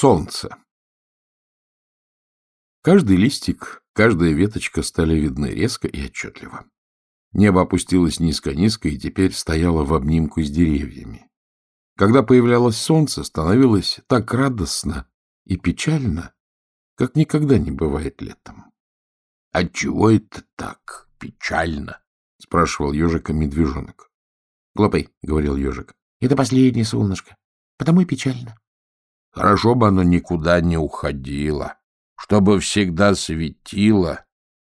Солнце. Каждый листик, каждая веточка стали видны резко и отчетливо. Небо опустилось низко-низко и теперь стояло в обнимку с деревьями. Когда появлялось солнце, становилось так радостно и печально, как никогда не бывает летом. — Отчего это так печально? — спрашивал ежика медвежонок. — Глупый, — говорил ежик, — это последнее солнышко, потому и печально. Хорошо бы оно никуда не уходило, чтобы всегда светило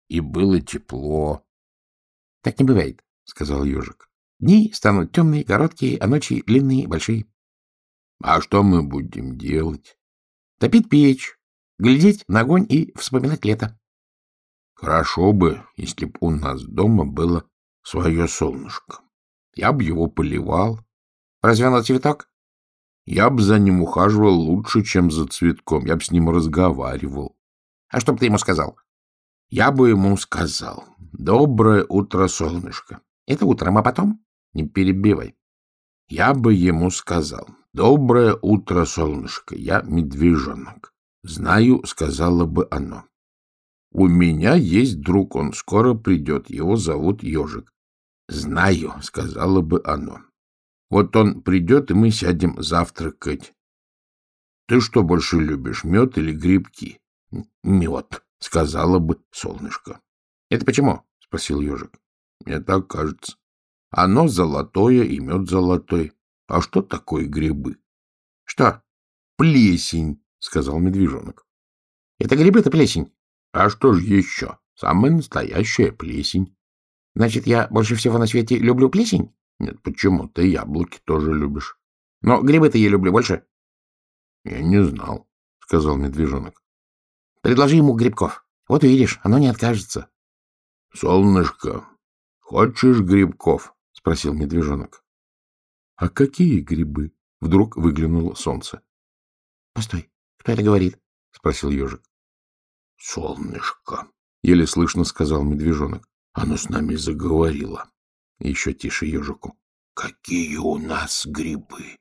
и было тепло. — Так не бывает, — сказал ежик. — Дни станут темные, короткие, а ночи длинные, большие. — А что мы будем делать? — Топить печь, глядеть на огонь и вспоминать лето. — Хорошо бы, если б у нас дома было свое солнышко. Я бы его поливал. — Разве оно цветок? Я бы за ним ухаживал лучше, чем за цветком. Я бы с ним разговаривал. А что бы ты ему сказал? Я бы ему сказал. Доброе утро, солнышко. Это утром, а потом? Не перебивай. Я бы ему сказал. Доброе утро, солнышко. Я медвежонок. Знаю, сказала бы оно. У меня есть друг, он скоро придет. Его зовут Ежик. Знаю, сказала бы оно. Вот он придет, и мы сядем завтракать. Ты что больше любишь, мед или грибки? Мед, сказала бы солнышко. Это почему? спросил ежик. Мне так кажется. Оно золотое и мед золотой. А что такое грибы? Что? Плесень, сказал медвежонок. Это грибы, это плесень. А что же еще? Самая настоящая плесень. Значит, я больше всего на свете люблю плесень? Нет, почему? Ты яблоки тоже любишь. Но грибы-то я люблю больше. Я не знал, сказал медвежонок. Предложи ему грибков. Вот увидишь, оно не откажется. Солнышко, хочешь грибков? спросил медвежонок. А какие грибы? Вдруг выглянуло солнце. Постой, кто это говорит? спросил ежик. Солнышко, еле слышно сказал медвежонок. Оно с нами заговорило. Еще тише ежику. — Какие у нас грибы!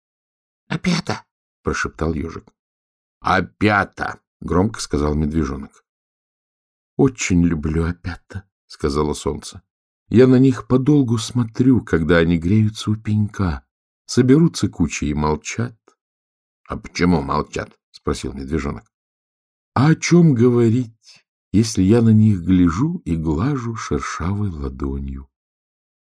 — Опята! — прошептал ежик. — Опята! — громко сказал медвежонок. — Очень люблю опята, — сказала солнце. Я на них подолгу смотрю, когда они греются у пенька, соберутся кучей и молчат. — А почему молчат? — спросил медвежонок. — А о чем говорить, если я на них гляжу и глажу шершавой ладонью? —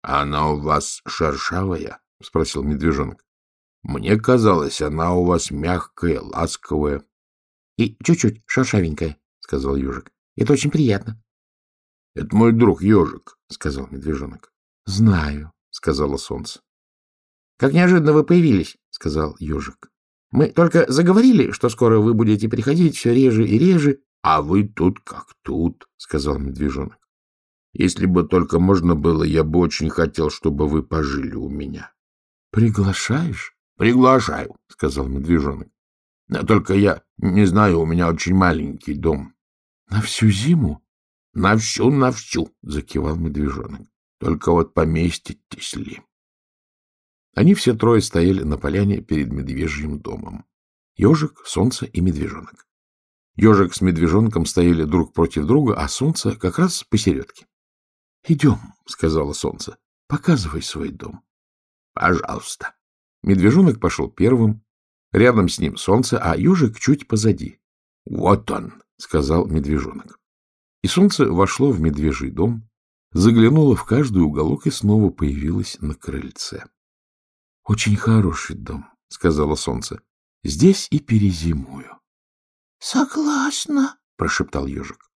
Она у вас шершавая? — спросил медвежонок. — Мне казалось, она у вас мягкая, ласковая. — И чуть-чуть шершавенькая, — сказал ежик. — Это очень приятно. — Это мой друг ежик, — сказал медвежонок. — Знаю, — сказала солнце. — Как неожиданно вы появились, — сказал ежик. — Мы только заговорили, что скоро вы будете приходить все реже и реже. — А вы тут как тут, — сказал медвежонок. Если бы только можно было, я бы очень хотел, чтобы вы пожили у меня. — Приглашаешь? — Приглашаю, — сказал медвежонок. — Только я не знаю, у меня очень маленький дом. — На всю зиму? — На всю, на всю, — закивал медвежонок. — Только вот поместитесь ли? Они все трое стояли на поляне перед медвежьим домом. Ежик, солнце и медвежонок. Ежик с медвежонком стояли друг против друга, а солнце как раз посередке. — Идем, — сказала солнце. — Показывай свой дом. — Пожалуйста. Медвежонок пошел первым. Рядом с ним солнце, а ежик чуть позади. — Вот он, — сказал медвежонок. И солнце вошло в медвежий дом, заглянуло в каждый уголок и снова появилось на крыльце. — Очень хороший дом, — сказала солнце. — Здесь и перезимую. — Согласна, — прошептал ежик.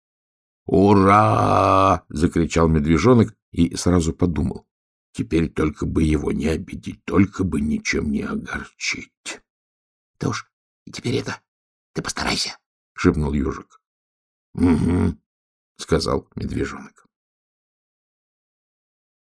«Ура!» — закричал медвежонок и сразу подумал. Теперь только бы его не обидеть, только бы ничем не огорчить. — Да уж, теперь это... Ты постарайся, — шепнул ежик. — Угу, — сказал медвежонок.